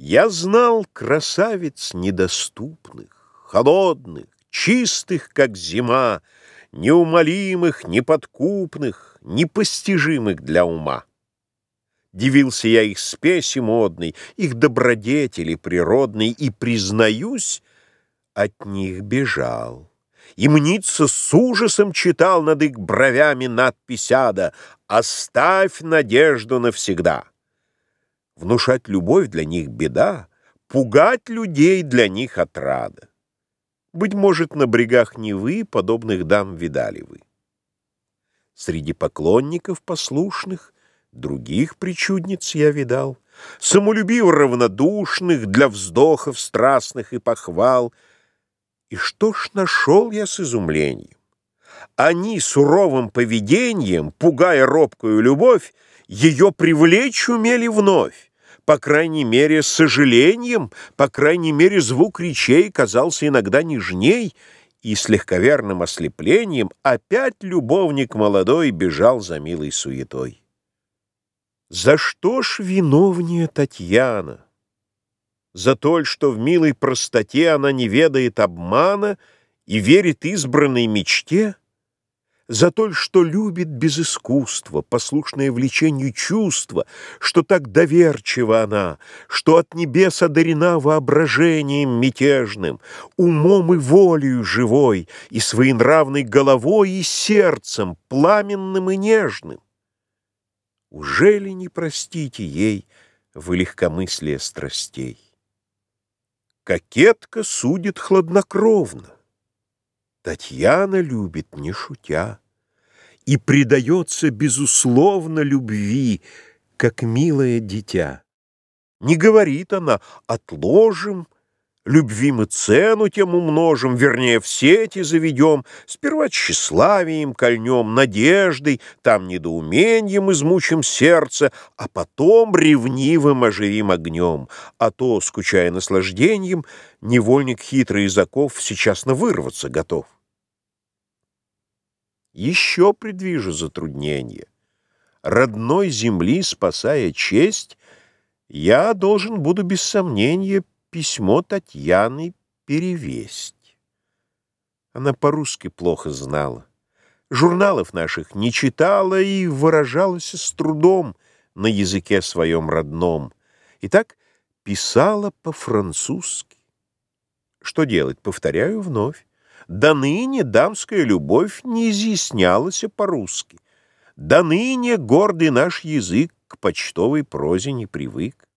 Я знал красавиц недоступных, Холодных, чистых, как зима, Неумолимых, неподкупных, Непостижимых для ума. Дивился я их спеси модной, Их добродетели природной, И, признаюсь, от них бежал. И мнится с ужасом читал над их бровями надпись ада «Оставь надежду навсегда». Внушать любовь для них беда, пугать людей для них отрада. Быть может, на брегах Невы подобных дам видали вы. Среди поклонников послушных других причудниц я видал, самолюбив равнодушных для вздохов страстных и похвал. И что ж нашел я с изумлением? Они суровым поведением, пугая робкую любовь, ее привлечь умели вновь по крайней мере, с сожалением, по крайней мере, звук речей казался иногда нежней, и с легковерным ослеплением опять любовник молодой бежал за милой суетой. За что ж виновнее Татьяна? За то, что в милой простоте она не ведает обмана и верит избранной мечте? За то, что любит без искусства, послушное влечению чувства, что так доверчива она, что от небес одарена воображением мятежным, умом и волею живой, и своенравной головой, и сердцем пламенным и нежным. Ужели не простите ей вы легкомыслие страстей? Кокетка судит хладнокровно. Татьяна любит, не шутя, и предается, безусловно, любви, как милое дитя. Не говорит она «отложим», Любви мы цену тем умножим, вернее, в сети заведем, Сперва тщеславием кольнем, надеждой, там недоумением измучим сердце, А потом ревнивым оживим огнем. А то, скучая наслаждением, невольник хитрый из оков сейчас на вырваться готов еще предвижу затруднение. Родной земли, спасая честь, я должен буду без сомнения письмо Татьяны перевесть. Она по-русски плохо знала, журналов наших не читала и выражалась с трудом на языке своем родном. И так писала по-французски. Что делать, повторяю вновь. До ныне дамская любовь не изъяснялась по-русски. До ныне гордый наш язык к почтовой прозе не привык.